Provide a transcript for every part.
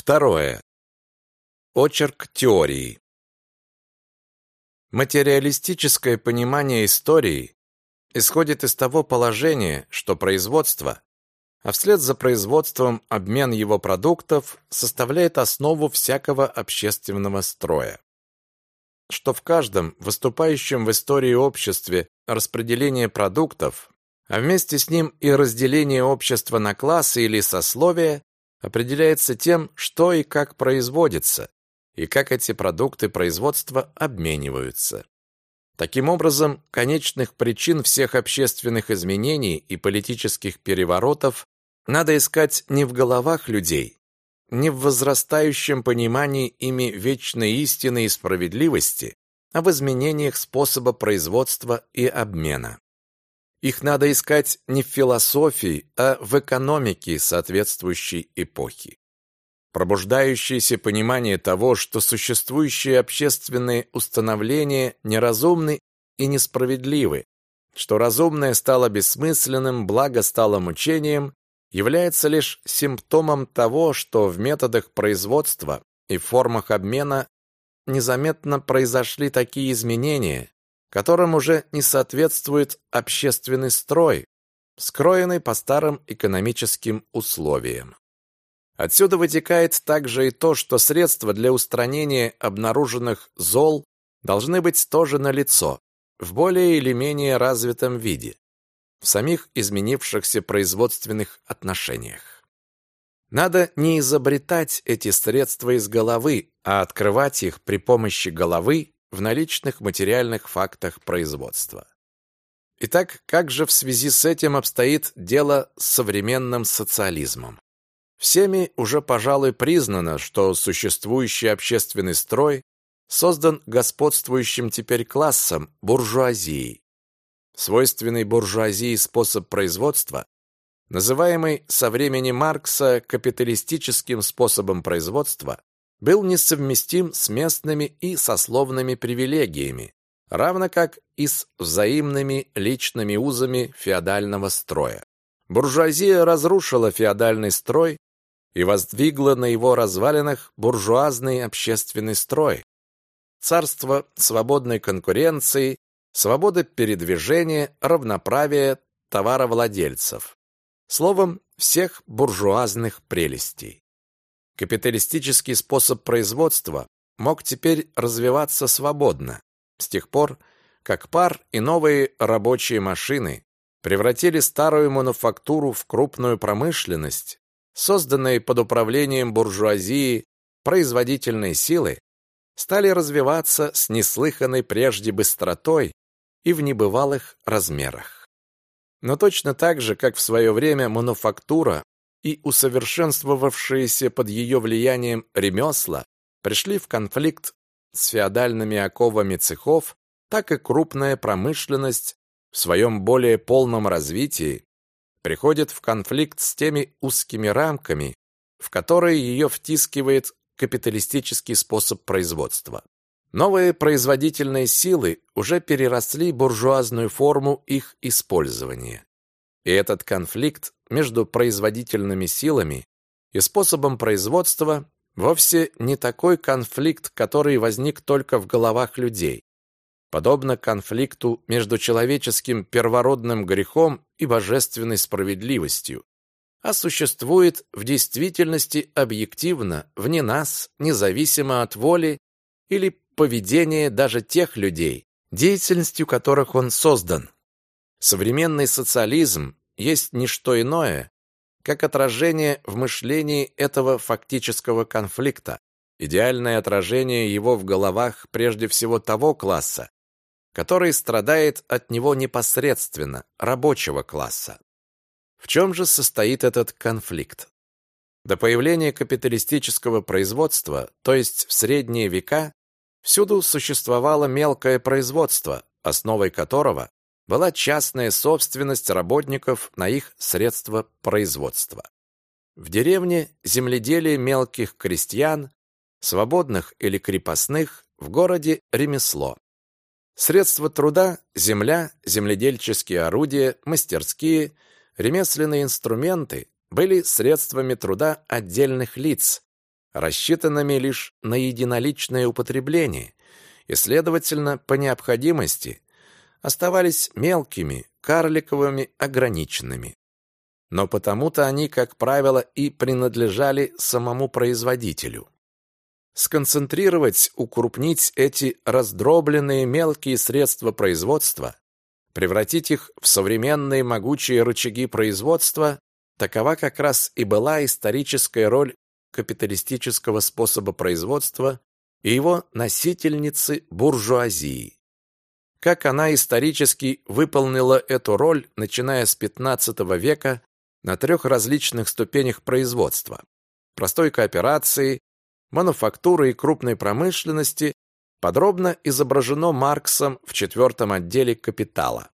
Второе. Очерк теории. Материалистическое понимание истории исходит из того положения, что производство, а вслед за производством обмен его продуктов составляет основу всякого общественного строя. Что в каждом выступающем в истории обществе распределение продуктов, а вместе с ним и разделение общества на классы или сословия определяется тем, что и как производится, и как эти продукты производства обмениваются. Таким образом, конечных причин всех общественных изменений и политических переворотов надо искать не в головах людей, не в возрастающем понимании ими вечной истины и справедливости, а в изменениях способа производства и обмена. Их надо искать не в философии, а в экономике соответствующей эпохи. Пробуждающееся понимание того, что существующие общественные установления неразумны и несправедливы, что разумное стало бессмысленным, благо стало мучением, является лишь симптомом того, что в методах производства и формах обмена незаметно произошли такие изменения, которым уже не соответствует общественный строй, скроенный по старым экономическим условиям. Отсюда вытекает также и то, что средства для устранения обнаруженных зол должны быть тоже налицо, в более или менее развитом виде, в самих изменившихся производственных отношениях. Надо не изобретать эти средства из головы, а открывать их при помощи головы в наличных материальных фактах производства. Итак, как же в связи с этим обстоит дело с современным социализмом? Всеми уже, пожалуй, признано, что существующий общественный строй создан господствующим теперь классом буржуазией. Свойственный буржуазии способ производства, называемый со времени Маркса капиталистическим способом производства, был несовместим с местными и сословными привилегиями, равно как и с взаимными личными узами феодального строя. Буржуазия разрушила феодальный строй и воздвигла на его развалинах буржуазный общественный строй. Царство свободной конкуренции, свободы передвижения, равноправия товаровладельцев. Словом, всех буржуазных прелестей. Капиталистический способ производства мог теперь развиваться свободно, с тех пор, как пар и новые рабочие машины превратили старую мануфактуру в крупную промышленность, созданные под управлением буржуазии производительные силы, стали развиваться с неслыханной прежде быстротой и в небывалых размерах. Но точно так же, как в свое время мануфактура и усовершенствовавшиеся под ее влиянием ремесла пришли в конфликт с феодальными оковами цехов, так и крупная промышленность в своем более полном развитии приходит в конфликт с теми узкими рамками, в которые ее втискивает капиталистический способ производства. Новые производительные силы уже переросли буржуазную форму их использования. И этот конфликт между производительными силами и способом производства вовсе не такой конфликт, который возник только в головах людей подобно конфликту между человеческим первородным грехом и божественной справедливостью, а существует в действительности объективно, вне нас, независимо от воли или поведения даже тех людей, деятельностью которых он создан. Современный социализм есть не что иное, как отражение в мышлении этого фактического конфликта, идеальное отражение его в головах прежде всего того класса, который страдает от него непосредственно, рабочего класса. В чем же состоит этот конфликт? До появления капиталистического производства, то есть в средние века, всюду существовало мелкое производство, основой которого была частная собственность работников на их средства производства. В деревне земледелие мелких крестьян, свободных или крепостных, в городе ремесло. Средства труда – земля, земледельческие орудия, мастерские, ремесленные инструменты – были средствами труда отдельных лиц, рассчитанными лишь на единоличное употребление и, следовательно, по необходимости оставались мелкими, карликовыми, ограниченными. Но потому-то они, как правило, и принадлежали самому производителю. Сконцентрировать, укрупнить эти раздробленные мелкие средства производства, превратить их в современные могучие рычаги производства, такова как раз и была историческая роль капиталистического способа производства и его носительницы буржуазии. Как она исторически выполнила эту роль, начиная с XV века на трех различных ступенях производства – простой кооперации, мануфактуры и крупной промышленности, подробно изображено Марксом в четвертом отделе «Капитала».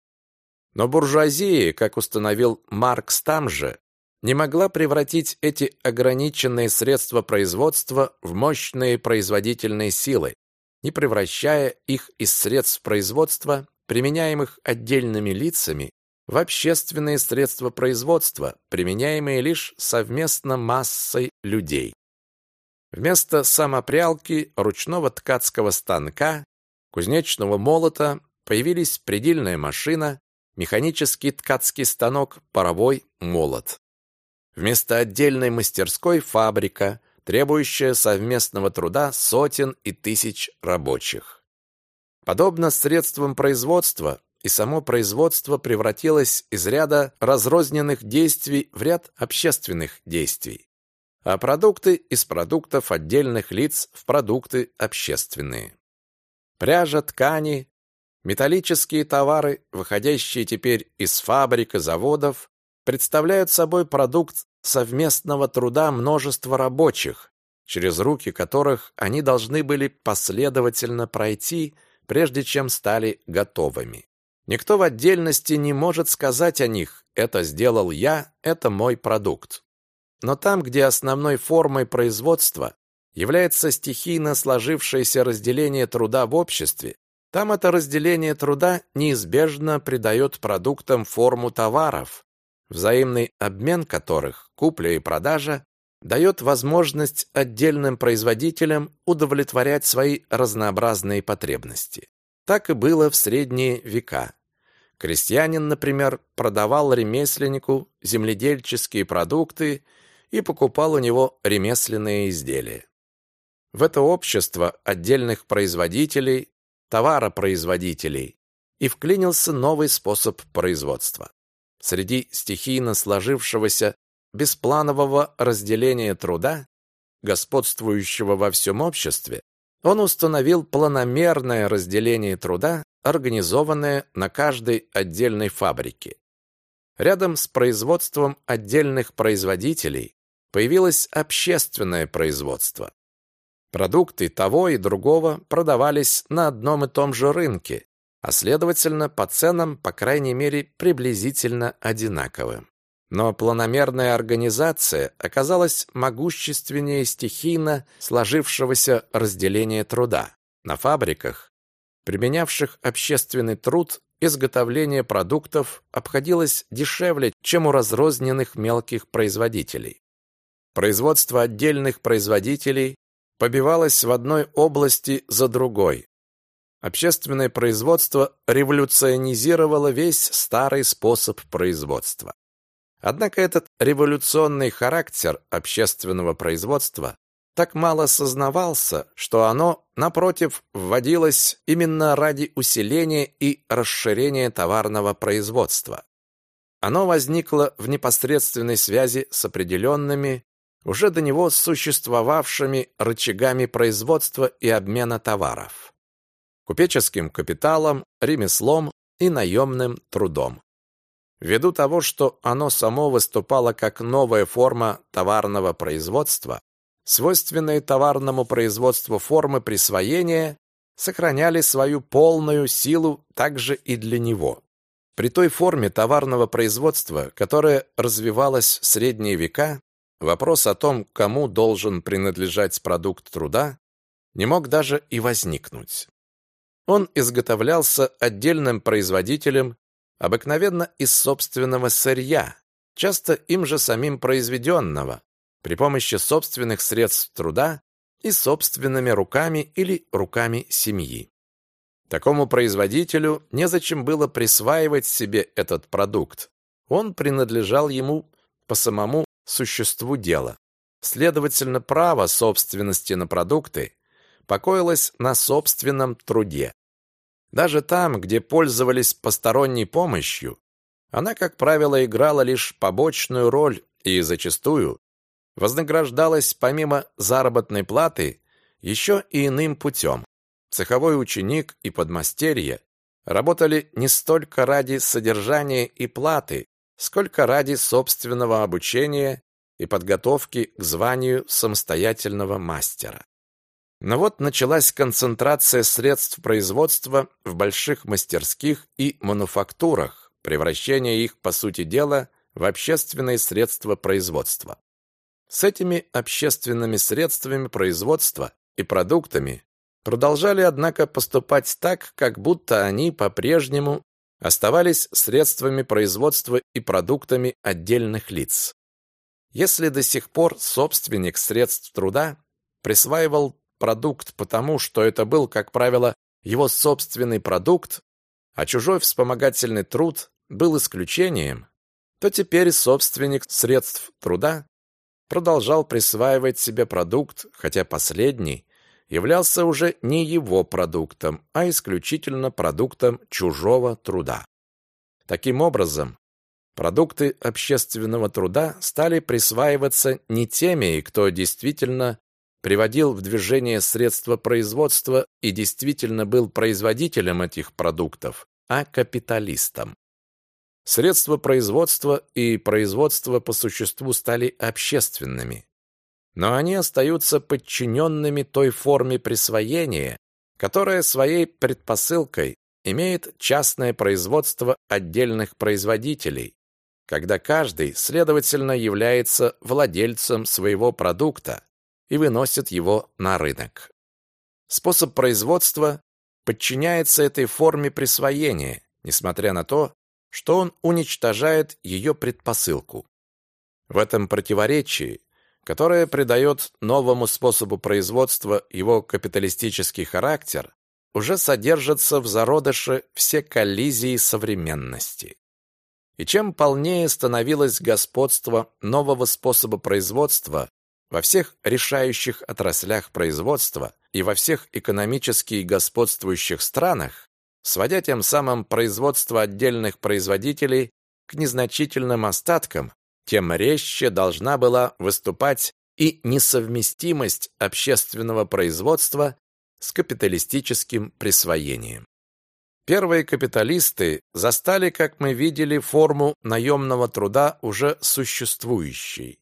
Но буржуазия, как установил Маркс там же, не могла превратить эти ограниченные средства производства в мощные производительные силы, не превращая их из средств производства, применяемых отдельными лицами, в общественные средства производства, применяемые лишь совместно массой людей. Вместо самопрялки, ручного ткацкого станка, кузнечного молота появились предельная машина, механический ткацкий станок, паровой молот. Вместо отдельной мастерской фабрика, требующая совместного труда сотен и тысяч рабочих. Подобно средствам производства, и само производство превратилось из ряда разрозненных действий в ряд общественных действий, а продукты из продуктов отдельных лиц в продукты общественные. Пряжа, ткани, металлические товары, выходящие теперь из фабрик и заводов, представляют собой продукт совместного труда множества рабочих, через руки которых они должны были последовательно пройти, прежде чем стали готовыми. Никто в отдельности не может сказать о них «это сделал я, это мой продукт». Но там, где основной формой производства является стихийно сложившееся разделение труда в обществе, там это разделение труда неизбежно придает продуктам форму товаров, взаимный обмен которых, купля и продажа, дает возможность отдельным производителям удовлетворять свои разнообразные потребности. Так и было в средние века. Крестьянин, например, продавал ремесленнику земледельческие продукты и покупал у него ремесленные изделия. В это общество отдельных производителей, товаропроизводителей, и вклинился новый способ производства. Среди стихийно сложившегося беспланового разделения труда, господствующего во всем обществе, он установил планомерное разделение труда, организованное на каждой отдельной фабрике. Рядом с производством отдельных производителей появилось общественное производство. Продукты того и другого продавались на одном и том же рынке, а следовательно, по ценам, по крайней мере, приблизительно одинаковым. Но планомерная организация оказалась могущественнее стихийно сложившегося разделения труда. На фабриках, применявших общественный труд, изготовление продуктов обходилось дешевле, чем у разрозненных мелких производителей. Производство отдельных производителей побивалось в одной области за другой. Общественное производство революционизировало весь старый способ производства. Однако этот революционный характер общественного производства так мало сознавался, что оно, напротив, вводилось именно ради усиления и расширения товарного производства. Оно возникло в непосредственной связи с определенными, уже до него существовавшими рычагами производства и обмена товаров, купеческим капиталом, ремеслом и наемным трудом. Ввиду того, что оно само выступало как новая форма товарного производства, свойственные товарному производству формы присвоения сохраняли свою полную силу также и для него. При той форме товарного производства, которая развивалась в средние века, вопрос о том, кому должен принадлежать продукт труда, не мог даже и возникнуть. Он изготовлялся отдельным производителем обыкновенно из собственного сырья, часто им же самим произведенного, при помощи собственных средств труда и собственными руками или руками семьи. Такому производителю незачем было присваивать себе этот продукт. Он принадлежал ему по самому существу дела. Следовательно, право собственности на продукты покоилось на собственном труде. Даже там, где пользовались посторонней помощью, она, как правило, играла лишь побочную роль и зачастую вознаграждалась помимо заработной платы еще и иным путем. Цеховой ученик и подмастерье работали не столько ради содержания и платы, сколько ради собственного обучения и подготовки к званию самостоятельного мастера. Но вот началась концентрация средств производства в больших мастерских и мануфактурах, превращение их, по сути дела, в общественные средства производства. С этими общественными средствами производства и продуктами продолжали, однако, поступать так, как будто они по-прежнему оставались средствами производства и продуктами отдельных лиц. Если до сих пор собственник средств труда присваивал продукт потому, что это был, как правило, его собственный продукт, а чужой вспомогательный труд был исключением, то теперь собственник средств труда продолжал присваивать себе продукт, хотя последний являлся уже не его продуктом, а исключительно продуктом чужого труда. Таким образом, продукты общественного труда стали присваиваться не теми, кто действительно приводил в движение средства производства и действительно был производителем этих продуктов, а капиталистом. Средства производства и производство по существу стали общественными но они остаются подчиненными той форме присвоения, которая своей предпосылкой имеет частное производство отдельных производителей, когда каждый, следовательно, является владельцем своего продукта и выносит его на рынок. Способ производства подчиняется этой форме присвоения, несмотря на то, что он уничтожает ее предпосылку. В этом противоречии которое придает новому способу производства его капиталистический характер, уже содержатся в зародыше все коллизии современности. И чем полнее становилось господство нового способа производства во всех решающих отраслях производства и во всех экономически господствующих странах, сводя тем самым производство отдельных производителей к незначительным остаткам, тем резче должна была выступать и несовместимость общественного производства с капиталистическим присвоением. Первые капиталисты застали, как мы видели, форму наемного труда уже существующей.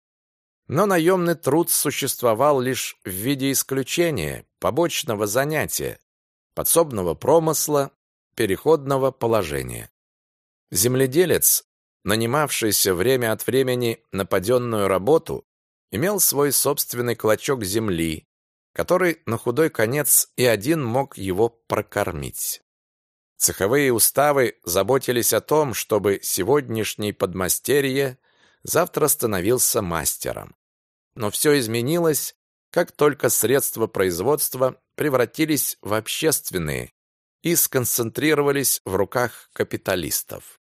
Но наемный труд существовал лишь в виде исключения, побочного занятия, подсобного промысла, переходного положения. Земледелец нанимавшийся время от времени на паденную работу, имел свой собственный клочок земли, который на худой конец и один мог его прокормить. Цеховые уставы заботились о том, чтобы сегодняшний подмастерье завтра становился мастером. Но все изменилось, как только средства производства превратились в общественные и сконцентрировались в руках капиталистов.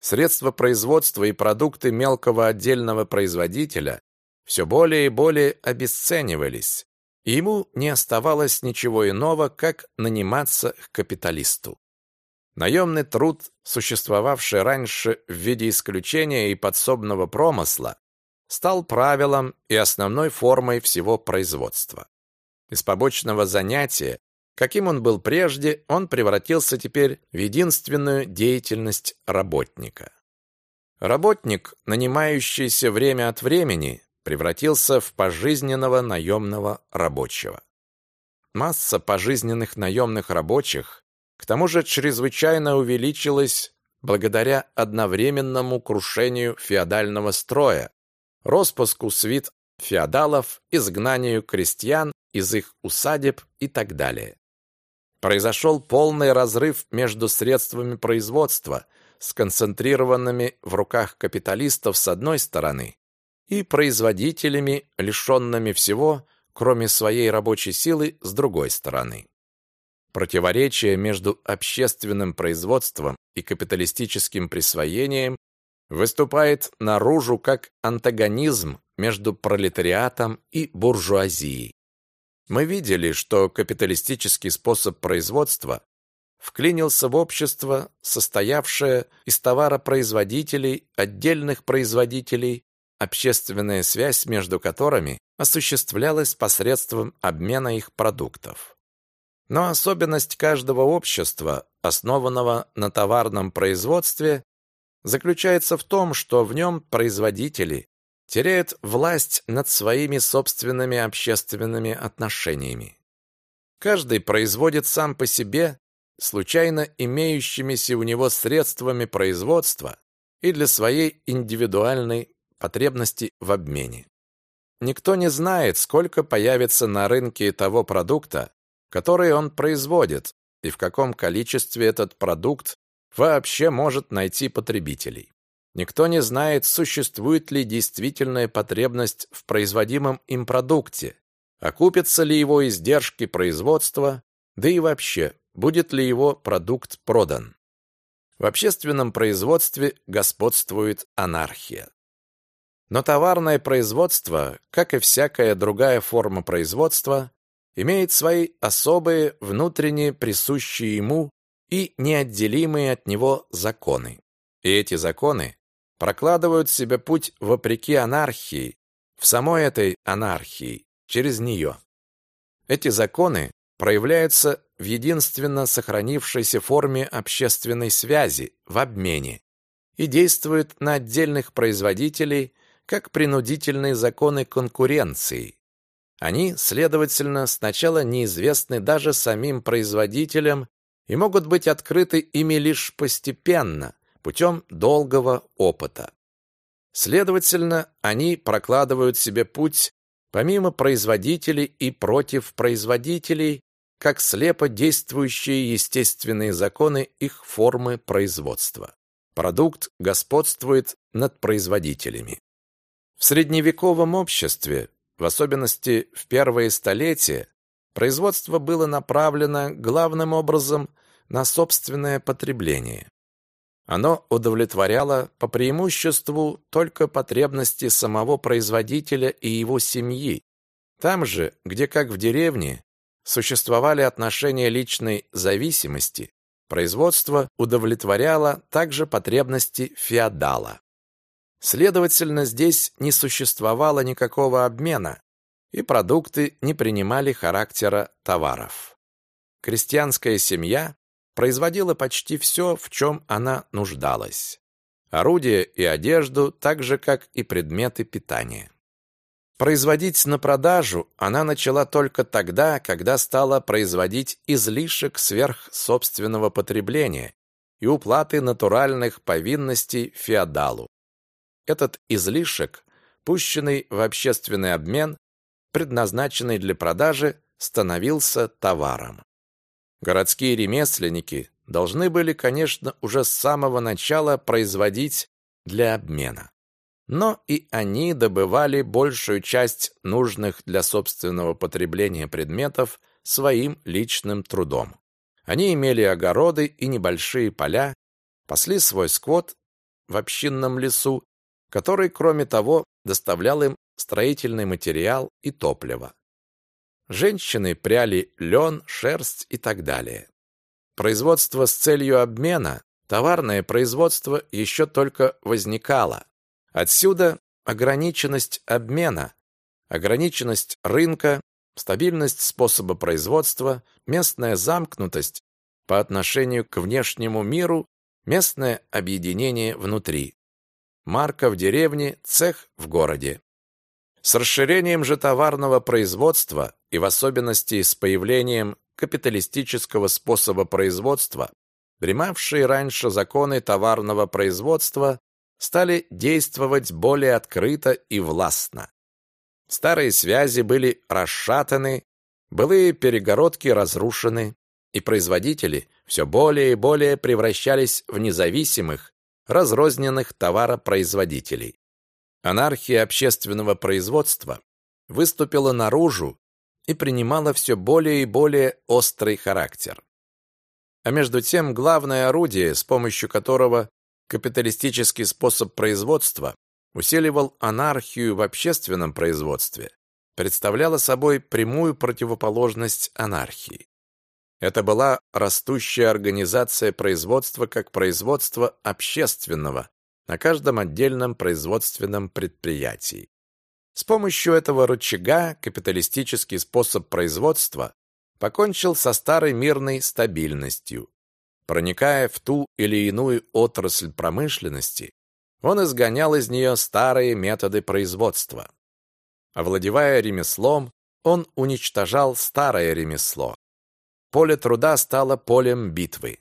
Средства производства и продукты мелкого отдельного производителя все более и более обесценивались, и ему не оставалось ничего иного, как наниматься к капиталисту. Наемный труд, существовавший раньше в виде исключения и подсобного промысла, стал правилом и основной формой всего производства. Из побочного занятия Каким он был прежде, он превратился теперь в единственную деятельность работника. Работник, нанимающийся время от времени, превратился в пожизненного наемного рабочего. Масса пожизненных наемных рабочих к тому же чрезвычайно увеличилась благодаря одновременному крушению феодального строя, распуску свит феодалов, изгнанию крестьян из их усадеб и так далее. Произошел полный разрыв между средствами производства, сконцентрированными в руках капиталистов с одной стороны, и производителями, лишенными всего, кроме своей рабочей силы, с другой стороны. Противоречие между общественным производством и капиталистическим присвоением выступает наружу как антагонизм между пролетариатом и буржуазией. Мы видели, что капиталистический способ производства вклинился в общество, состоявшее из товаропроизводителей, отдельных производителей, общественная связь между которыми осуществлялась посредством обмена их продуктов. Но особенность каждого общества, основанного на товарном производстве, заключается в том, что в нем производители теряют власть над своими собственными общественными отношениями. Каждый производит сам по себе случайно имеющимися у него средствами производства и для своей индивидуальной потребности в обмене. Никто не знает, сколько появится на рынке того продукта, который он производит, и в каком количестве этот продукт вообще может найти потребителей. Никто не знает, существует ли действительная потребность в производимом им продукте, окупятся ли его издержки производства, да и вообще, будет ли его продукт продан. В общественном производстве господствует анархия. Но товарное производство, как и всякая другая форма производства, имеет свои особые, внутренние, присущие ему и неотделимые от него законы. И эти законы прокладывают себе путь вопреки анархии, в самой этой анархии, через нее. Эти законы проявляются в единственно сохранившейся форме общественной связи, в обмене, и действуют на отдельных производителей как принудительные законы конкуренции. Они, следовательно, сначала неизвестны даже самим производителям и могут быть открыты ими лишь постепенно, путем долгого опыта. Следовательно, они прокладывают себе путь помимо производителей и против производителей, как слепо действующие естественные законы их формы производства. Продукт господствует над производителями. В средневековом обществе, в особенности в первые столетия, производство было направлено главным образом на собственное потребление. Оно удовлетворяло по преимуществу только потребности самого производителя и его семьи. Там же, где, как в деревне, существовали отношения личной зависимости, производство удовлетворяло также потребности феодала. Следовательно, здесь не существовало никакого обмена, и продукты не принимали характера товаров. Крестьянская семья производила почти все, в чем она нуждалась. Орудия и одежду, так же, как и предметы питания. Производить на продажу она начала только тогда, когда стала производить излишек сверх собственного потребления и уплаты натуральных повинностей феодалу. Этот излишек, пущенный в общественный обмен, предназначенный для продажи, становился товаром. Городские ремесленники должны были, конечно, уже с самого начала производить для обмена. Но и они добывали большую часть нужных для собственного потребления предметов своим личным трудом. Они имели огороды и небольшие поля, пасли свой скот в общинном лесу который, кроме того, доставлял им строительный материал и топливо. Женщины пряли лен, шерсть и так далее. Производство с целью обмена, товарное производство еще только возникало. Отсюда ограниченность обмена, ограниченность рынка, стабильность способа производства, местная замкнутость по отношению к внешнему миру, местное объединение внутри марка в деревне, цех в городе. С расширением же товарного производства и в особенности с появлением капиталистического способа производства, дремавшие раньше законы товарного производства стали действовать более открыто и властно. Старые связи были расшатаны, былые перегородки разрушены, и производители все более и более превращались в независимых, разрозненных товаропроизводителей. Анархия общественного производства выступила наружу и принимала все более и более острый характер. А между тем, главное орудие, с помощью которого капиталистический способ производства усиливал анархию в общественном производстве, представляло собой прямую противоположность анархии. Это была растущая организация производства как производства общественного на каждом отдельном производственном предприятии. С помощью этого рычага капиталистический способ производства покончил со старой мирной стабильностью. Проникая в ту или иную отрасль промышленности, он изгонял из нее старые методы производства. Овладевая ремеслом, он уничтожал старое ремесло. Поле труда стало полем битвы.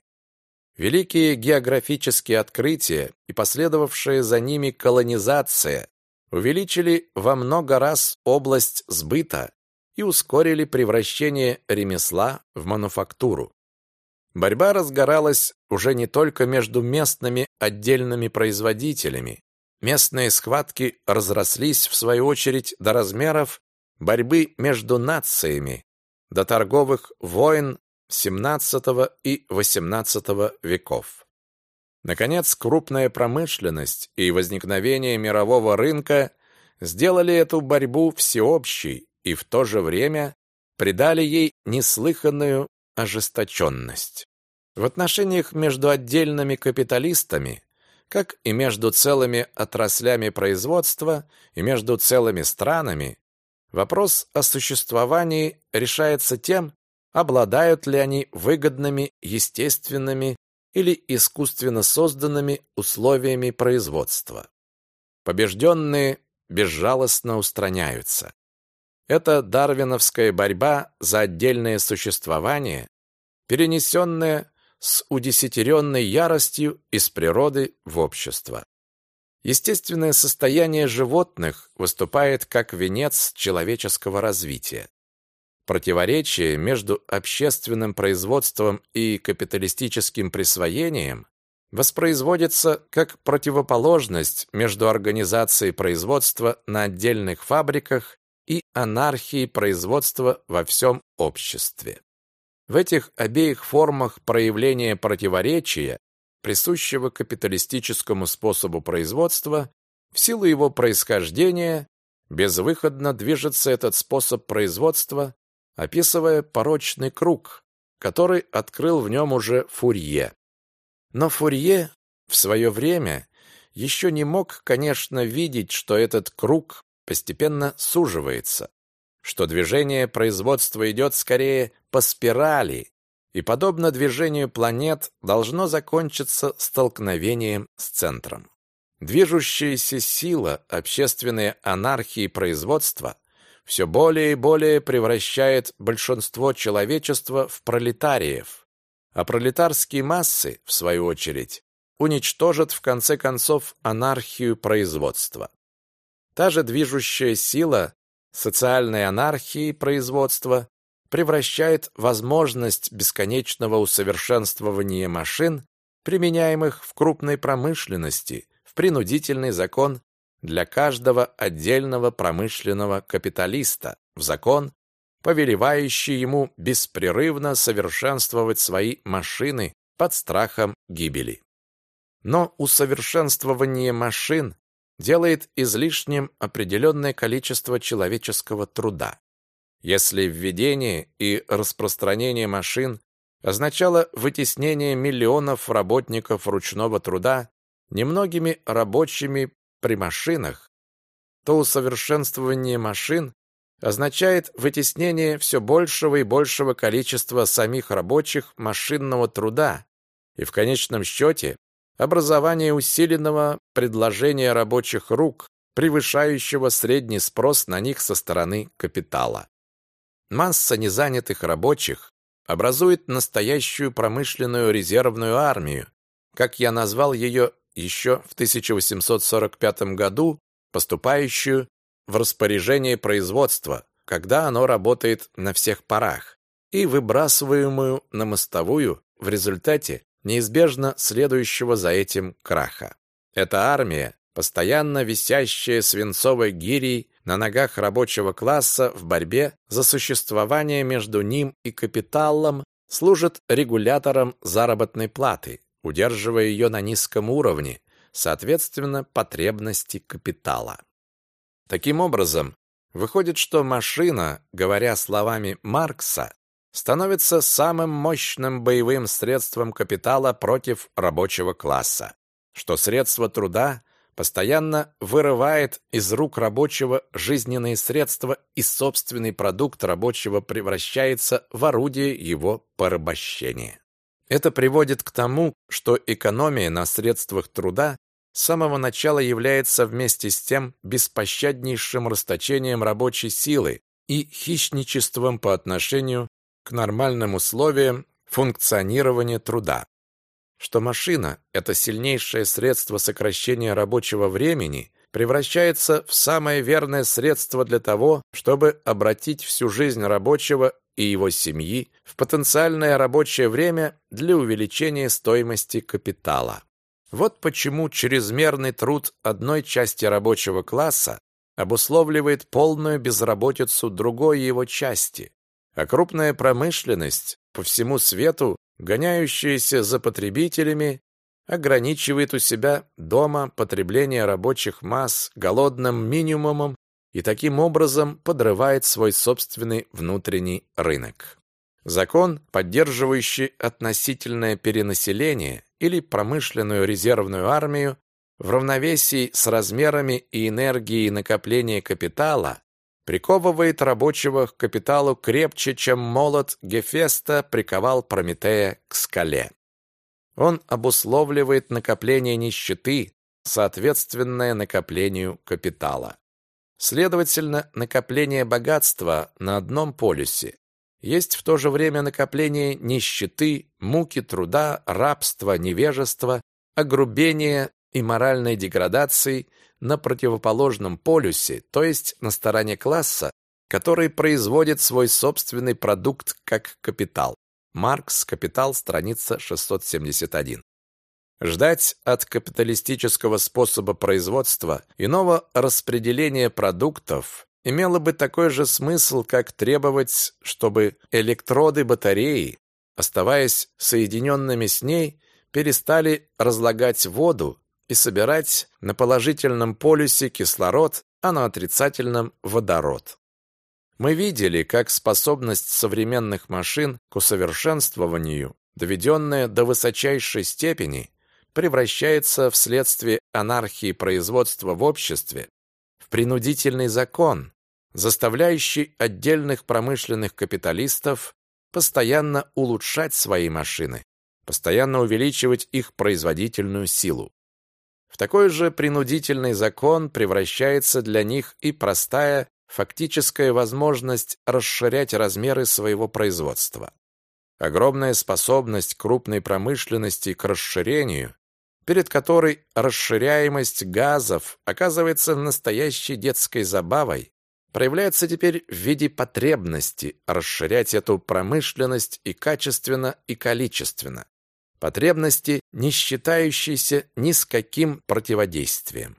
Великие географические открытия и последовавшая за ними колонизация увеличили во много раз область сбыта и ускорили превращение ремесла в мануфактуру. Борьба разгоралась уже не только между местными отдельными производителями. Местные схватки разрослись, в свою очередь, до размеров борьбы между нациями, до торговых войн XVII и XVIII веков. Наконец, крупная промышленность и возникновение мирового рынка сделали эту борьбу всеобщей и в то же время придали ей неслыханную ожесточенность. В отношениях между отдельными капиталистами, как и между целыми отраслями производства и между целыми странами, вопрос о существовании решается тем, обладают ли они выгодными естественными или искусственно созданными условиями производства. Побежденные безжалостно устраняются. Это дарвиновская борьба за отдельное существование, перенесенная с удесятеренной яростью из природы в общество. Естественное состояние животных выступает как венец человеческого развития. Противоречие между общественным производством и капиталистическим присвоением воспроизводится как противоположность между организацией производства на отдельных фабриках и анархии производства во всем обществе. В этих обеих формах проявления противоречия, присущего капиталистическому способу производства, в силу его происхождения, безвыходно движется этот способ производства, описывая порочный круг, который открыл в нем уже Фурье. Но Фурье в свое время еще не мог, конечно, видеть, что этот круг постепенно суживается, что движение производства идет скорее по спирали, и, подобно движению планет, должно закончиться столкновением с центром. Движущаяся сила общественной анархии производства все более и более превращает большинство человечества в пролетариев, а пролетарские массы, в свою очередь, уничтожат в конце концов анархию производства. Та же движущая сила социальной анархии производства превращает возможность бесконечного усовершенствования машин, применяемых в крупной промышленности, в принудительный закон для каждого отдельного промышленного капиталиста, в закон, повелевающий ему беспрерывно совершенствовать свои машины под страхом гибели. Но усовершенствование машин делает излишним определенное количество человеческого труда. Если введение и распространение машин означало вытеснение миллионов работников ручного труда немногими рабочими при машинах, то усовершенствование машин означает вытеснение все большего и большего количества самих рабочих машинного труда и в конечном счете образование усиленного предложения рабочих рук, превышающего средний спрос на них со стороны капитала. Масса незанятых рабочих образует настоящую промышленную резервную армию, как я назвал ее еще в 1845 году, поступающую в распоряжение производства, когда оно работает на всех парах, и выбрасываемую на мостовую в результате неизбежно следующего за этим краха. Эта армия постоянно висящая свинцовой гирей на ногах рабочего класса в борьбе за существование между ним и капиталом, служит регулятором заработной платы, удерживая ее на низком уровне, соответственно, потребности капитала. Таким образом, выходит, что машина, говоря словами Маркса, становится самым мощным боевым средством капитала против рабочего класса, что средство труда постоянно вырывает из рук рабочего жизненные средства и собственный продукт рабочего превращается в орудие его порабощения. Это приводит к тому, что экономия на средствах труда с самого начала является вместе с тем беспощаднейшим расточением рабочей силы и хищничеством по отношению к нормальным условиям функционирования труда. Что машина – это сильнейшее средство сокращения рабочего времени, превращается в самое верное средство для того, чтобы обратить всю жизнь рабочего и его семьи в потенциальное рабочее время для увеличения стоимости капитала. Вот почему чрезмерный труд одной части рабочего класса обусловливает полную безработицу другой его части, а крупная промышленность по всему свету, гоняющаяся за потребителями, ограничивает у себя дома потребление рабочих масс голодным минимумом и таким образом подрывает свой собственный внутренний рынок. Закон, поддерживающий относительное перенаселение или промышленную резервную армию в равновесии с размерами и энергией накопления капитала, приковывает рабочего к капиталу крепче, чем молот Гефеста приковал Прометея к скале. Он обусловливает накопление нищеты, соответственное накоплению капитала. Следовательно, накопление богатства на одном полюсе есть в то же время накопление нищеты, муки труда, рабства, невежества, огрубения и моральной деградации на противоположном полюсе, то есть на стороне класса, который производит свой собственный продукт как капитал. Маркс, Капитал, страница 671. Ждать от капиталистического способа производства иного распределения продуктов имело бы такой же смысл, как требовать, чтобы электроды батареи, оставаясь соединенными с ней, перестали разлагать воду и собирать на положительном полюсе кислород, а на отрицательном – водород. Мы видели, как способность современных машин к усовершенствованию, доведенная до высочайшей степени, превращается вследствие анархии производства в обществе в принудительный закон, заставляющий отдельных промышленных капиталистов постоянно улучшать свои машины, постоянно увеличивать их производительную силу. В такой же принудительный закон превращается для них и простая фактическая возможность расширять размеры своего производства. Огромная способность крупной промышленности к расширению перед которой расширяемость газов оказывается настоящей детской забавой, проявляется теперь в виде потребности расширять эту промышленность и качественно, и количественно. Потребности, не считающиеся ни с каким противодействием.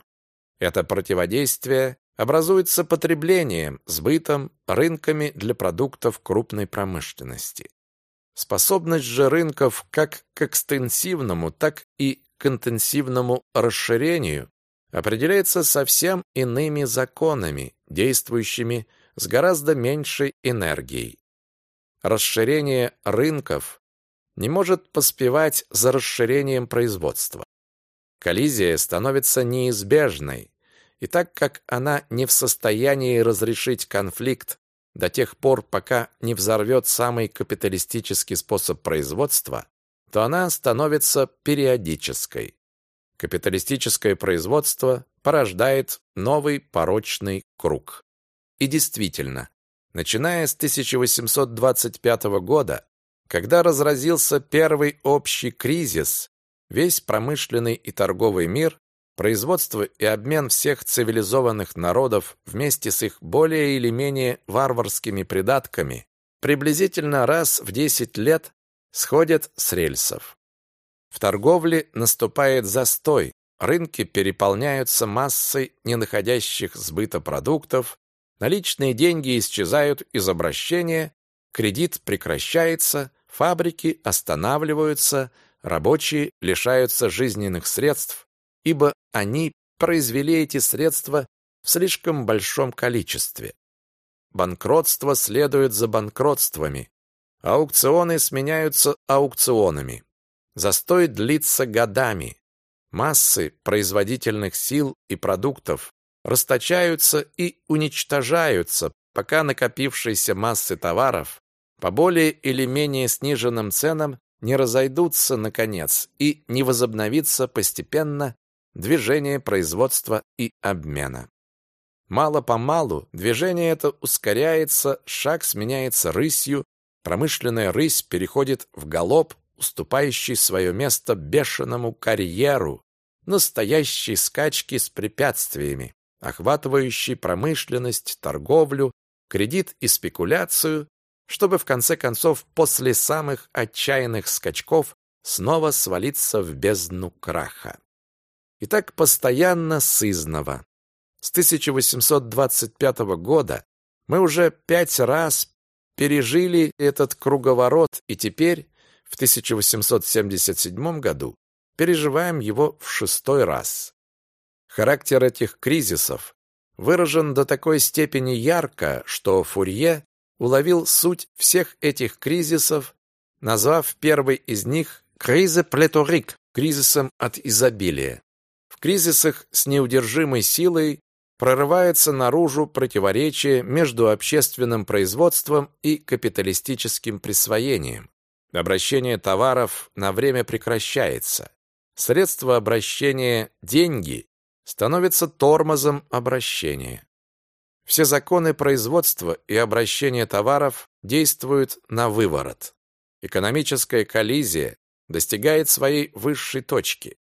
Это противодействие образуется потреблением, сбытом, рынками для продуктов крупной промышленности. Способность же рынков как к экстенсивному, так и к интенсивному расширению определяется совсем иными законами, действующими с гораздо меньшей энергией. Расширение рынков не может поспевать за расширением производства. Коллизия становится неизбежной, и так как она не в состоянии разрешить конфликт до тех пор, пока не взорвет самый капиталистический способ производства, то она становится периодической. Капиталистическое производство порождает новый порочный круг. И действительно, начиная с 1825 года, когда разразился первый общий кризис, весь промышленный и торговый мир, производство и обмен всех цивилизованных народов вместе с их более или менее варварскими придатками приблизительно раз в 10 лет сходят с рельсов. В торговле наступает застой, рынки переполняются массой не находящих сбыта продуктов, наличные деньги исчезают из обращения, кредит прекращается, фабрики останавливаются, рабочие лишаются жизненных средств, ибо они произвели эти средства в слишком большом количестве. Банкротство следует за банкротствами, аукционы сменяются аукционами. Застой длится годами. Массы производительных сил и продуктов расточаются и уничтожаются, пока накопившиеся массы товаров по более или менее сниженным ценам не разойдутся наконец и не возобновится постепенно движение производства и обмена. Мало-помалу движение это ускоряется, шаг сменяется рысью, промышленная рысь переходит в галоп, уступающий свое место бешеному карьеру, настоящей скачки с препятствиями, охватывающей промышленность, торговлю, кредит и спекуляцию, чтобы в конце концов после самых отчаянных скачков снова свалиться в бездну краха. И так постоянно сызново. С 1825 года мы уже пять раз пережили этот круговорот, и теперь, в 1877 году, переживаем его в шестой раз. Характер этих кризисов выражен до такой степени ярко, что Фурье уловил суть всех этих кризисов, назвав первый из них «кризе плеторик» – кризисом от изобилия. Кризисах с неудержимой силой прорывается наружу противоречие между общественным производством и капиталистическим присвоением. Обращение товаров на время прекращается. Средство обращения – деньги – становится тормозом обращения. Все законы производства и обращения товаров действуют на выворот. Экономическая коллизия достигает своей высшей точки.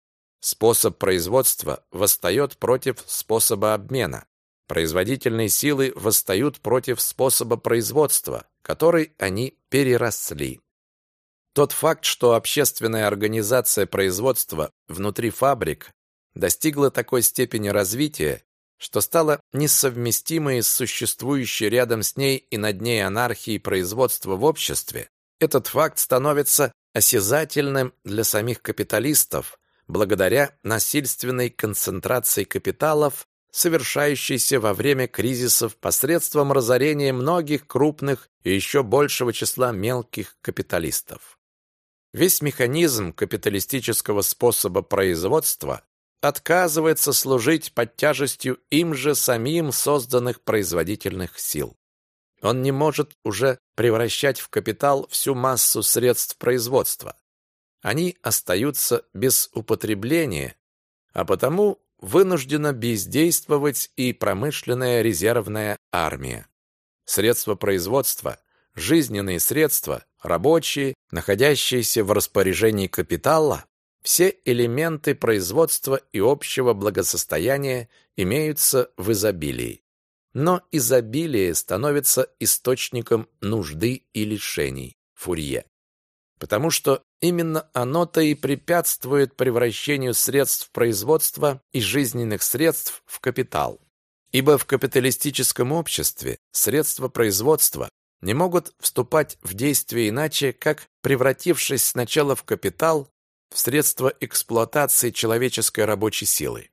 Способ производства восстает против способа обмена. Производительные силы восстают против способа производства, который они переросли. Тот факт, что общественная организация производства внутри фабрик достигла такой степени развития, что стало несовместимой с существующей рядом с ней и над ней анархией производства в обществе, этот факт становится осязательным для самих капиталистов благодаря насильственной концентрации капиталов, совершающейся во время кризисов посредством разорения многих крупных и еще большего числа мелких капиталистов. Весь механизм капиталистического способа производства отказывается служить под тяжестью им же самим созданных производительных сил. Он не может уже превращать в капитал всю массу средств производства. Они остаются без употребления, а потому вынуждена бездействовать и промышленная резервная армия. Средства производства, жизненные средства, рабочие, находящиеся в распоряжении капитала, все элементы производства и общего благосостояния имеются в изобилии. Но изобилие становится источником нужды и лишений, Фурье. Потому что именно оно-то и препятствует превращению средств производства и жизненных средств в капитал. Ибо в капиталистическом обществе средства производства не могут вступать в действие иначе, как превратившись сначала в капитал, в средство эксплуатации человеческой рабочей силы.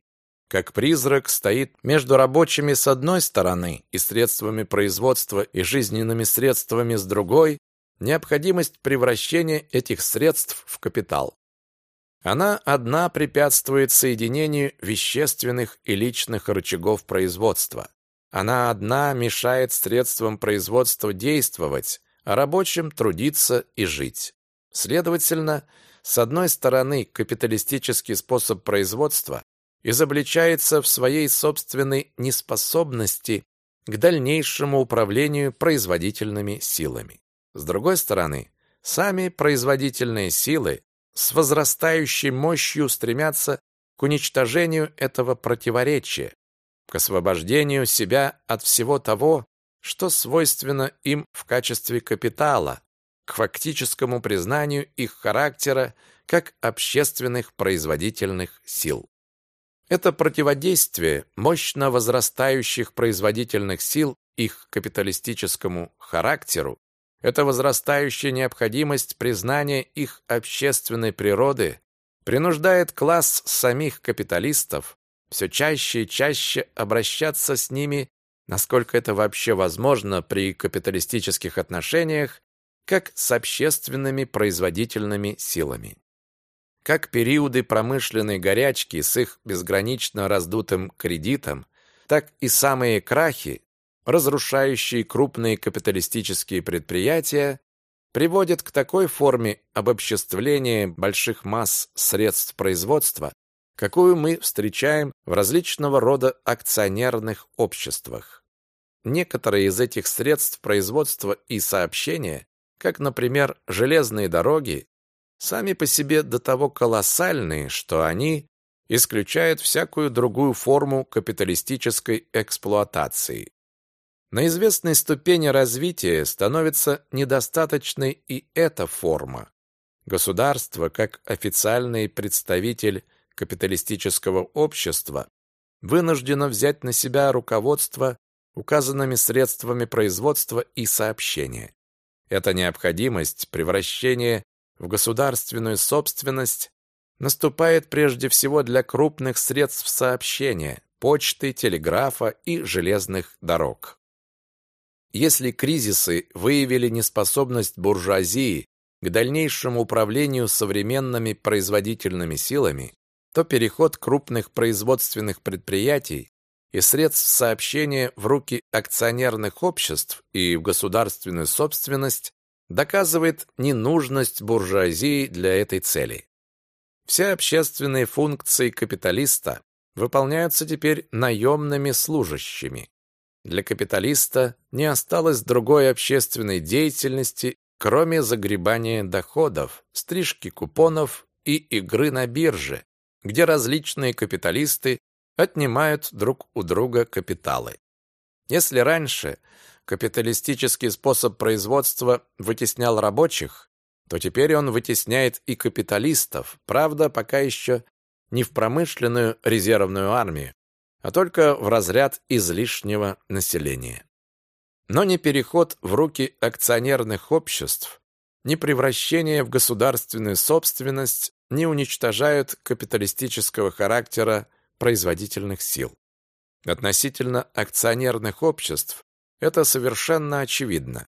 Как призрак стоит между рабочими с одной стороны и средствами производства и жизненными средствами с другой, необходимость превращения этих средств в капитал. Она одна препятствует соединению вещественных и личных рычагов производства. Она одна мешает средствам производства действовать, а рабочим трудиться и жить. Следовательно, с одной стороны, капиталистический способ производства изобличается в своей собственной неспособности к дальнейшему управлению производительными силами. С другой стороны, сами производительные силы с возрастающей мощью стремятся к уничтожению этого противоречия, к освобождению себя от всего того, что свойственно им в качестве капитала, к фактическому признанию их характера как общественных производительных сил. Это противодействие мощно возрастающих производительных сил их капиталистическому характеру, это возрастающая необходимость признания их общественной природы принуждает класс самих капиталистов все чаще и чаще обращаться с ними, насколько это вообще возможно при капиталистических отношениях, как с общественными производительными силами. Как периоды промышленной горячки с их безгранично раздутым кредитом, так и самые крахи, разрушающие крупные капиталистические предприятия, приводят к такой форме обобществления больших масс средств производства, какую мы встречаем в различного рода акционерных обществах. Некоторые из этих средств производства и сообщения, как, например, железные дороги, сами по себе до того колоссальные, что они исключают всякую другую форму капиталистической эксплуатации. На известной ступени развития становится недостаточной и эта форма. Государство, как официальный представитель капиталистического общества, вынуждено взять на себя руководство указанными средствами производства и сообщения. Эта необходимость превращения в государственную собственность наступает прежде всего для крупных средств сообщения, почты, телеграфа и железных дорог. Если кризисы выявили неспособность буржуазии к дальнейшему управлению современными производительными силами, то переход крупных производственных предприятий и средств сообщения в руки акционерных обществ и в государственную собственность доказывает ненужность буржуазии для этой цели. Все общественные функции капиталиста выполняются теперь наемными служащими. Для капиталиста не осталось другой общественной деятельности, кроме загребания доходов, стрижки купонов и игры на бирже, где различные капиталисты отнимают друг у друга капиталы. Если раньше капиталистический способ производства вытеснял рабочих, то теперь он вытесняет и капиталистов, правда, пока еще не в промышленную резервную армию, а только в разряд излишнего населения. Но ни переход в руки акционерных обществ, ни превращение в государственную собственность не уничтожают капиталистического характера производительных сил. Относительно акционерных обществ это совершенно очевидно.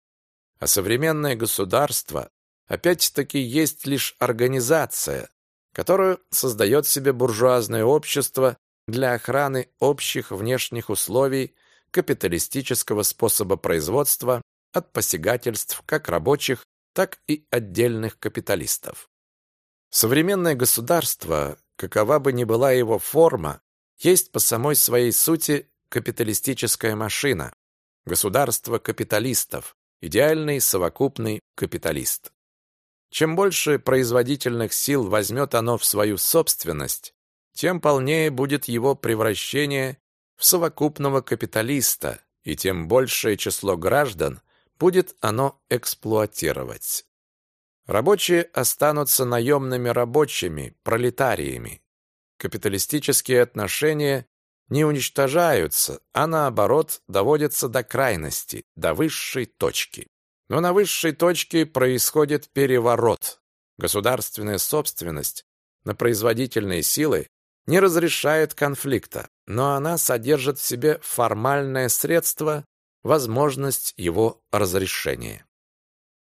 А современное государство опять-таки есть лишь организация, которую создает себе буржуазное общество для охраны общих внешних условий капиталистического способа производства от посягательств как рабочих, так и отдельных капиталистов. Современное государство, какова бы ни была его форма, есть по самой своей сути капиталистическая машина, государство капиталистов, идеальный совокупный капиталист. Чем больше производительных сил возьмет оно в свою собственность, тем полнее будет его превращение в совокупного капиталиста, и тем большее число граждан будет оно эксплуатировать. Рабочие останутся наемными рабочими, пролетариями. Капиталистические отношения не уничтожаются, а наоборот доводятся до крайности, до высшей точки. Но на высшей точке происходит переворот. Государственная собственность на производительные силы не разрешает конфликта, но она содержит в себе формальное средство, возможность его разрешения.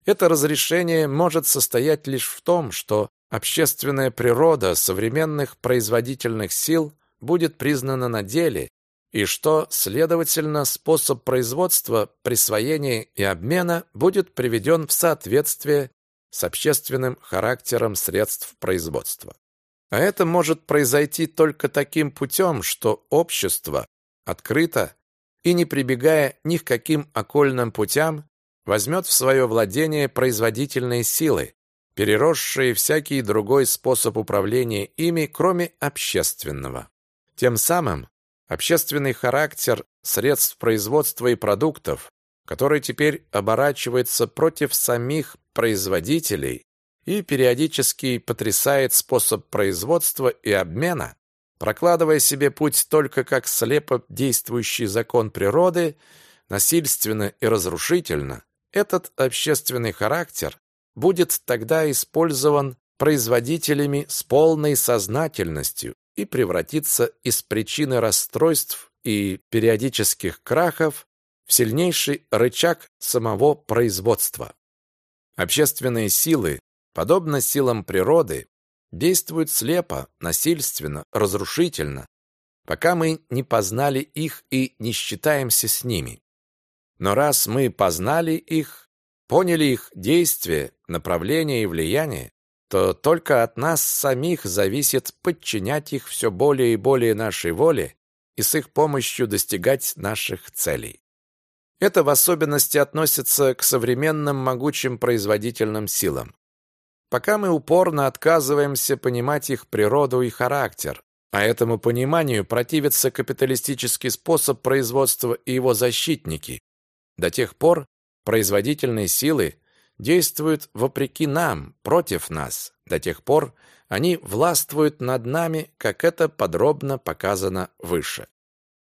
Это разрешение может состоять лишь в том, что общественная природа современных производительных сил будет признана на деле и что, следовательно, способ производства, присвоения и обмена будет приведен в соответствие с общественным характером средств производства. А это может произойти только таким путем, что общество открыто и не прибегая ни к каким окольным путям, возьмет в свое владение производительные силы, переросшие всякий другой способ управления ими, кроме общественного. Тем самым общественный характер средств производства и продуктов, который теперь оборачивается против самих производителей, и периодически потрясает способ производства и обмена, прокладывая себе путь только как слепо действующий закон природы, насильственно и разрушительно, этот общественный характер будет тогда использован производителями с полной сознательностью и превратится из причины расстройств и периодических крахов в сильнейший рычаг самого производства. Общественные силы, подобно силам природы, действуют слепо, насильственно, разрушительно, пока мы не познали их и не считаемся с ними. Но раз мы познали их, поняли их действия, направление и влияние, то только от нас самих зависит подчинять их все более и более нашей воле и с их помощью достигать наших целей. Это в особенности относится к современным могучим производительным силам. Пока мы упорно отказываемся понимать их природу и характер, а этому пониманию противится капиталистический способ производства и его защитники, до тех пор производительные силы действуют вопреки нам, против нас. До тех пор они властвуют над нами, как это подробно показано выше.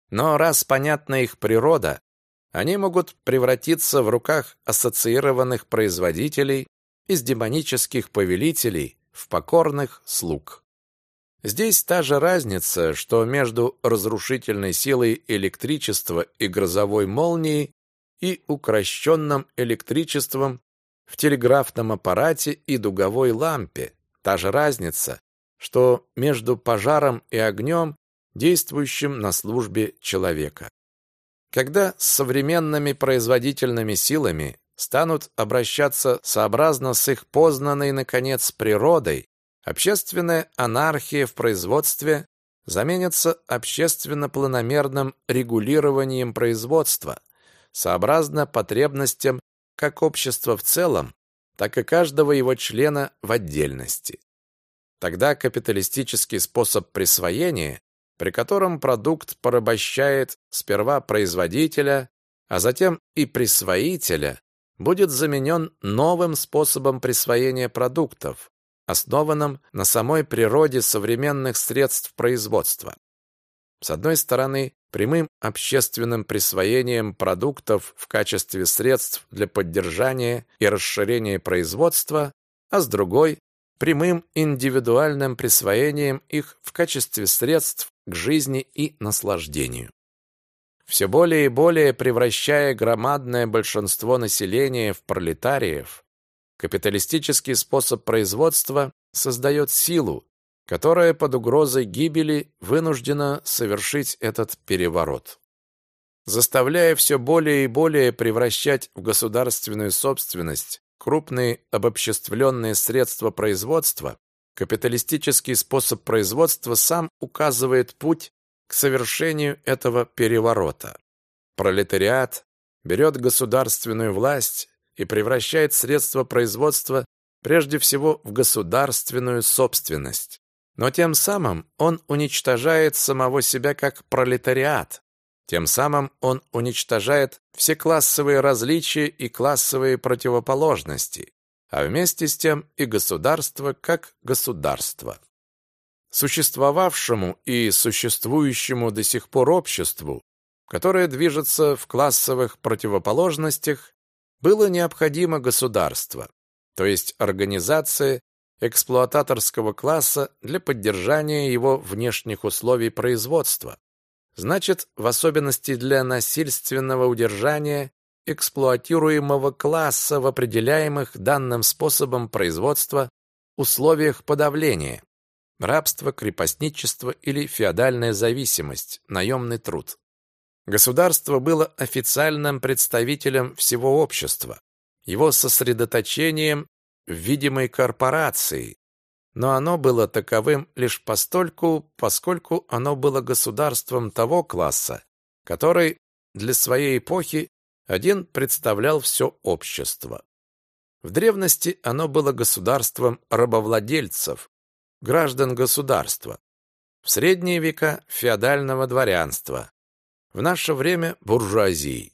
Но раз понятна их природа, они могут превратиться в руках ассоциированных производителей из демонических повелителей в покорных слуг. Здесь та же разница, что между разрушительной силой электричества и грозовой молнией и укращенным электричеством в телеграфном аппарате и дуговой лампе. Та же разница, что между пожаром и огнем, действующим на службе человека. Когда с современными производительными силами станут обращаться сообразно с их познанной, наконец, природой, общественная анархия в производстве заменится общественно-планомерным регулированием производства, сообразно потребностям как общества в целом, так и каждого его члена в отдельности. Тогда капиталистический способ присвоения, при котором продукт порабощает сперва производителя, а затем и присвоителя, будет заменен новым способом присвоения продуктов, основанным на самой природе современных средств производства. С одной стороны, прямым общественным присвоением продуктов в качестве средств для поддержания и расширения производства, а с другой – прямым индивидуальным присвоением их в качестве средств к жизни и наслаждению. Все более и более превращая громадное большинство населения в пролетариев, капиталистический способ производства создает силу, которая под угрозой гибели вынуждена совершить этот переворот. Заставляя все более и более превращать в государственную собственность крупные обобществленные средства производства, капиталистический способ производства сам указывает путь к совершению этого переворота. Пролетариат берет государственную власть и превращает средства производства прежде всего в государственную собственность. Но тем самым он уничтожает самого себя как пролетариат. Тем самым он уничтожает все классовые различия и классовые противоположности, а вместе с тем и государство как государство. Существовавшему и существующему до сих пор обществу, которое движется в классовых противоположностях, было необходимо государство, то есть организация эксплуататорского класса для поддержания его внешних условий производства. Значит, в особенности для насильственного удержания эксплуатируемого класса в определяемых данным способом производства условиях подавления рабство, крепостничество или феодальная зависимость, наемный труд. Государство было официальным представителем всего общества, его сосредоточением в видимой корпорации, но оно было таковым лишь постольку, поскольку оно было государством того класса, который для своей эпохи один представлял все общество. В древности оно было государством рабовладельцев, граждан государства. В средние века – феодального дворянства. В наше время – буржуазии.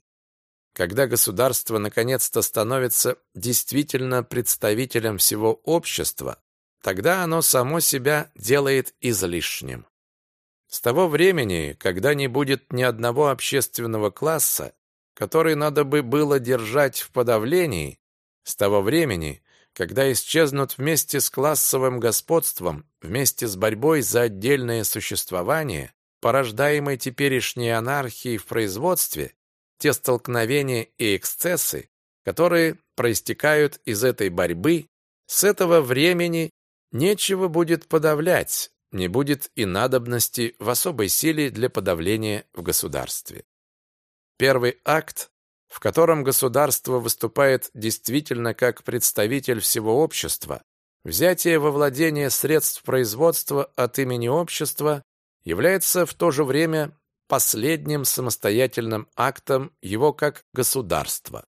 Когда государство наконец-то становится действительно представителем всего общества, тогда оно само себя делает излишним. С того времени, когда не будет ни одного общественного класса, который надо бы было держать в подавлении, с того времени, когда исчезнут вместе с классовым господством, вместе с борьбой за отдельное существование, порождаемой теперешней анархией в производстве, те столкновения и эксцессы, которые проистекают из этой борьбы, с этого времени нечего будет подавлять, не будет и надобности в особой силе для подавления в государстве. Первый акт, в котором государство выступает действительно как представитель всего общества, взятие во владение средств производства от имени общества является в то же время последним самостоятельным актом его как государства.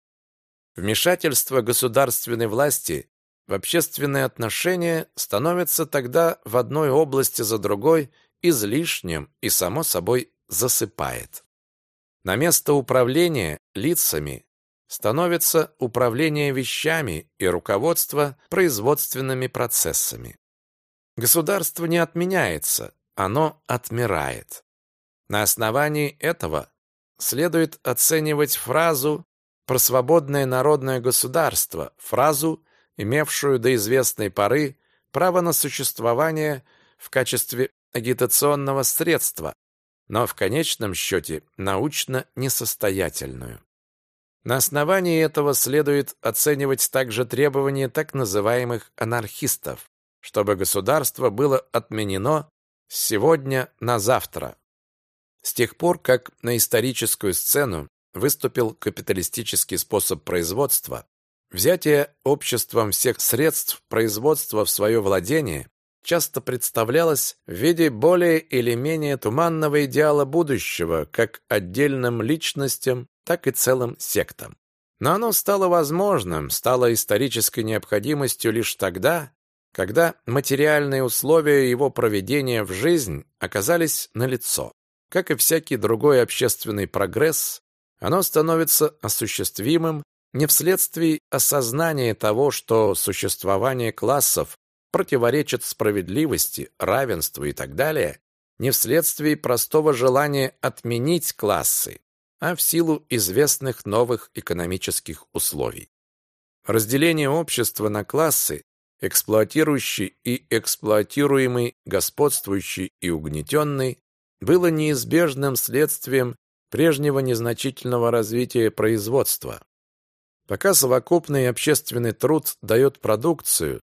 Вмешательство государственной власти в общественные отношения становится тогда в одной области за другой излишним и, само собой, засыпает. На место управления лицами становится управление вещами и руководство производственными процессами. Государство не отменяется, оно отмирает. На основании этого следует оценивать фразу про свободное народное государство, фразу, имевшую до известной поры право на существование в качестве агитационного средства, но в конечном счете научно несостоятельную. На основании этого следует оценивать также требования так называемых анархистов, чтобы государство было отменено сегодня на завтра. С тех пор, как на историческую сцену выступил капиталистический способ производства, взятие обществом всех средств производства в свое владение часто представлялось в виде более или менее туманного идеала будущего, как отдельным личностям, так и целым сектам. Но оно стало возможным, стало исторической необходимостью лишь тогда, когда материальные условия его проведения в жизнь оказались налицо. Как и всякий другой общественный прогресс, оно становится осуществимым не вследствие осознания того, что существование классов противоречит справедливости, равенству и так далее, не вследствие простого желания отменить классы, а в силу известных новых экономических условий. Разделение общества на классы, эксплуатирующий и эксплуатируемый, господствующий и угнетенный, было неизбежным следствием прежнего незначительного развития производства. Пока совокупный общественный труд дает продукцию,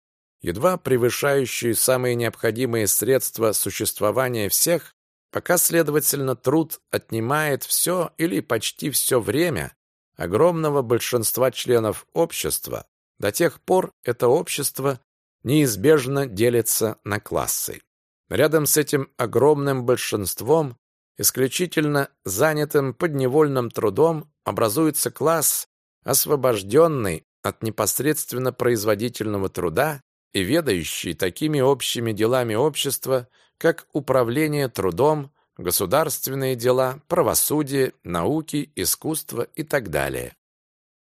едва превышающую самые необходимые средства существования всех, пока, следовательно, труд отнимает все или почти все время огромного большинства членов общества, до тех пор это общество неизбежно делится на классы. Рядом с этим огромным большинством, исключительно занятым подневольным трудом, образуется класс, освобожденный от непосредственно производительного труда и ведающий такими общими делами общества, как управление трудом, государственные дела, правосудие, науки, искусство и так далее.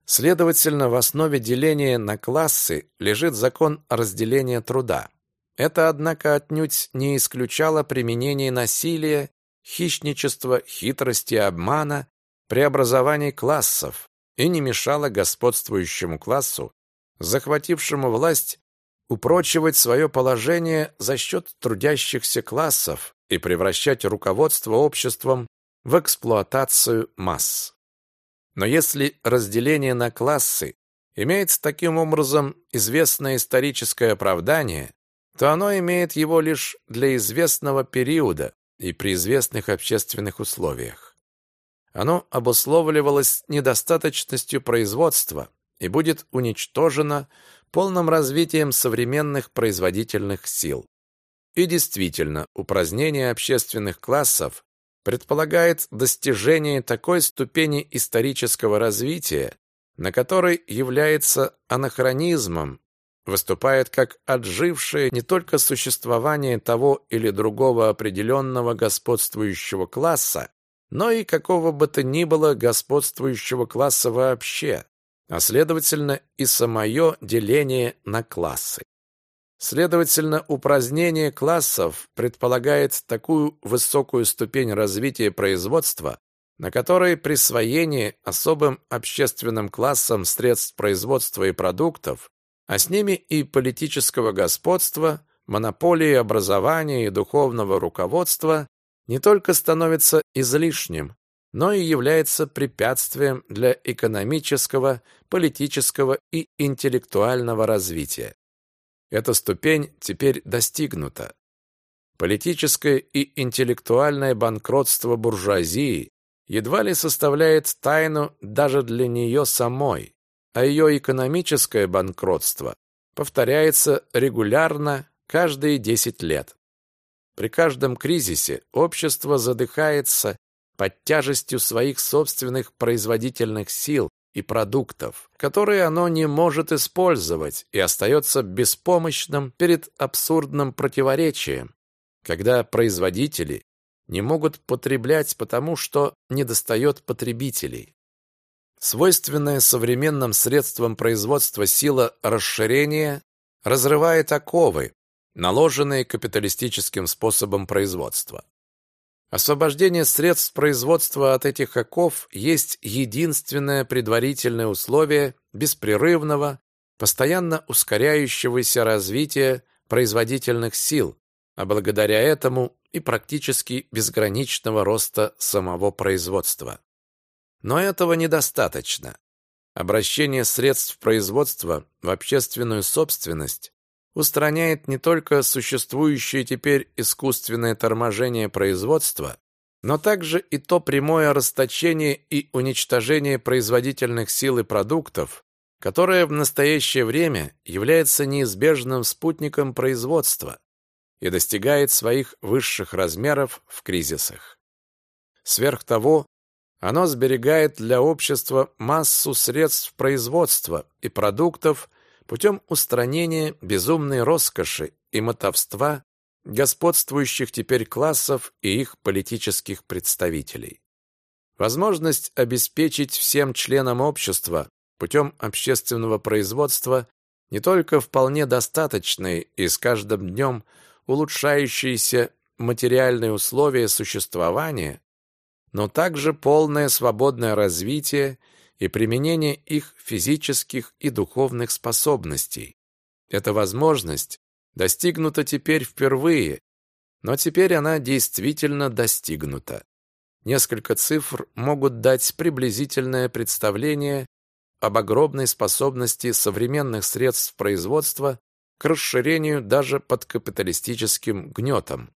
Следовательно, в основе деления на классы лежит закон разделения труда. Это, однако, отнюдь не исключало применение насилия, хищничества, хитрости обмана при образовании классов и не мешало господствующему классу, захватившему власть, упрочивать свое положение за счет трудящихся классов и превращать руководство обществом в эксплуатацию масс. Но если разделение на классы имеет таким образом известное историческое оправдание, то оно имеет его лишь для известного периода и при известных общественных условиях. Оно обусловливалось недостаточностью производства и будет уничтожено полным развитием современных производительных сил. И действительно, упразднение общественных классов предполагает достижение такой ступени исторического развития, на которой является анахронизмом выступает как отжившее не только существование того или другого определенного господствующего класса, но и какого бы то ни было господствующего класса вообще, а следовательно и самое деление на классы. Следовательно, упразднение классов предполагает такую высокую ступень развития производства, на которой присвоение особым общественным классам средств производства и продуктов, а с ними и политического господства, монополии образования и духовного руководства не только становится излишним, но и является препятствием для экономического, политического и интеллектуального развития. Эта ступень теперь достигнута. Политическое и интеллектуальное банкротство буржуазии едва ли составляет тайну даже для нее самой, а ее экономическое банкротство повторяется регулярно каждые 10 лет. При каждом кризисе общество задыхается под тяжестью своих собственных производительных сил и продуктов, которые оно не может использовать и остается беспомощным перед абсурдным противоречием, когда производители не могут потреблять потому, что недостает потребителей. Свойственная современным средствам производства сила расширения разрывает оковы, наложенные капиталистическим способом производства. Освобождение средств производства от этих оков есть единственное предварительное условие беспрерывного, постоянно ускоряющегося развития производительных сил, а благодаря этому и практически безграничного роста самого производства. Но этого недостаточно. Обращение средств производства в общественную собственность устраняет не только существующее теперь искусственное торможение производства, но также и то прямое расточение и уничтожение производительных сил и продуктов, которое в настоящее время является неизбежным спутником производства и достигает своих высших размеров в кризисах. Сверх того, оно сберегает для общества массу средств производства и продуктов, путем устранения безумной роскоши и мотовства господствующих теперь классов и их политических представителей. Возможность обеспечить всем членам общества путем общественного производства не только вполне достаточные и с каждым днем улучшающиеся материальные условия существования, но также полное свободное развитие и применение их физических и духовных способностей. Эта возможность достигнута теперь впервые, но теперь она действительно достигнута. Несколько цифр могут дать приблизительное представление об огромной способности современных средств производства к расширению даже под капиталистическим гнетом.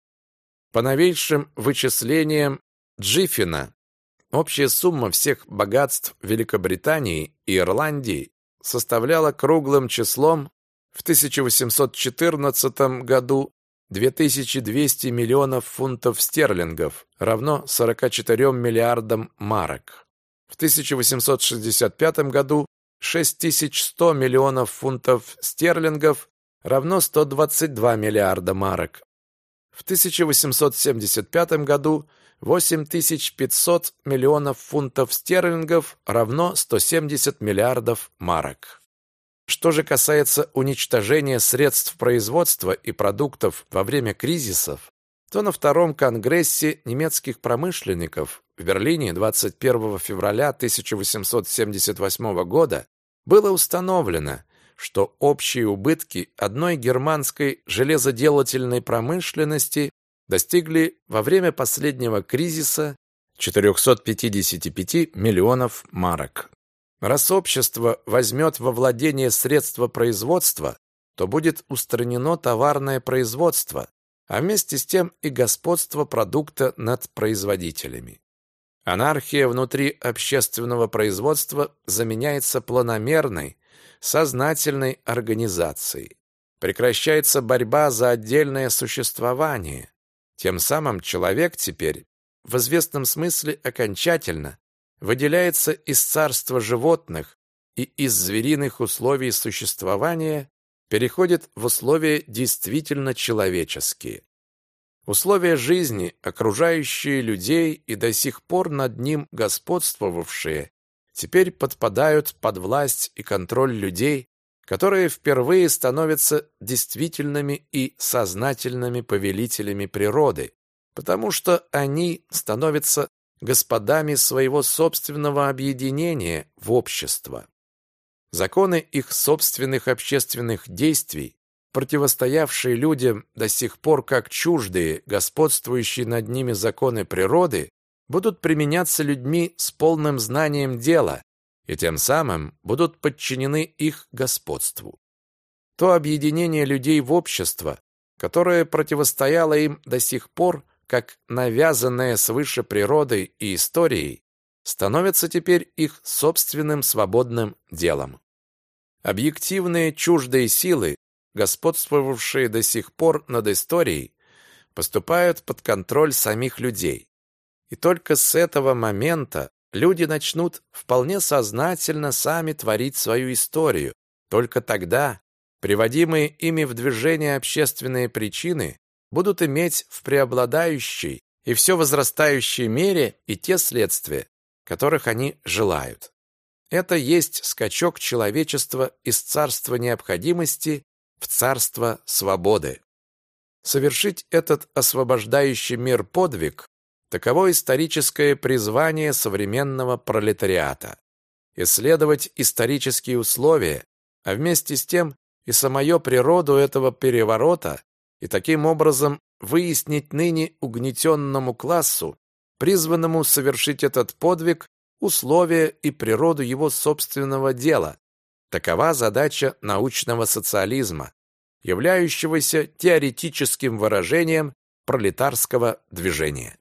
По новейшим вычислениям Джиффина Общая сумма всех богатств Великобритании и Ирландии составляла круглым числом в 1814 году 2200 миллионов фунтов стерлингов, равно 44 миллиардам марок. В 1865 году 6100 миллионов фунтов стерлингов, равно 122 миллиарда марок. В 1875 году 8500 миллионов фунтов стерлингов равно 170 миллиардов марок. Что же касается уничтожения средств производства и продуктов во время кризисов, то на втором конгрессе немецких промышленников в Берлине 21 февраля 1878 года было установлено, что общие убытки одной германской железоделательной промышленности достигли во время последнего кризиса 455 миллионов марок. Раз общество возьмет во владение средства производства, то будет устранено товарное производство, а вместе с тем и господство продукта над производителями. Анархия внутри общественного производства заменяется планомерной, сознательной организацией. Прекращается борьба за отдельное существование. Тем самым человек теперь в известном смысле окончательно выделяется из царства животных и из звериных условий существования переходит в условия действительно человеческие. Условия жизни, окружающие людей и до сих пор над ним господствовавшие, теперь подпадают под власть и контроль людей, которые впервые становятся действительными и сознательными повелителями природы, потому что они становятся господами своего собственного объединения в общество. Законы их собственных общественных действий, противостоявшие людям до сих пор как чуждые, господствующие над ними законы природы, будут применяться людьми с полным знанием дела, и тем самым будут подчинены их господству. То объединение людей в общество, которое противостояло им до сих пор, как навязанное свыше природой и историей, становится теперь их собственным свободным делом. Объективные чуждые силы, господствовавшие до сих пор над историей, поступают под контроль самих людей. И только с этого момента люди начнут вполне сознательно сами творить свою историю. Только тогда приводимые ими в движение общественные причины будут иметь в преобладающей и все возрастающей мере и те следствия, которых они желают. Это есть скачок человечества из царства необходимости в царство свободы. Совершить этот освобождающий мир подвиг Таково историческое призвание современного пролетариата. Исследовать исторические условия, а вместе с тем и самую природу этого переворота и таким образом выяснить ныне угнетенному классу, призванному совершить этот подвиг, условия и природу его собственного дела. Такова задача научного социализма, являющегося теоретическим выражением пролетарского движения.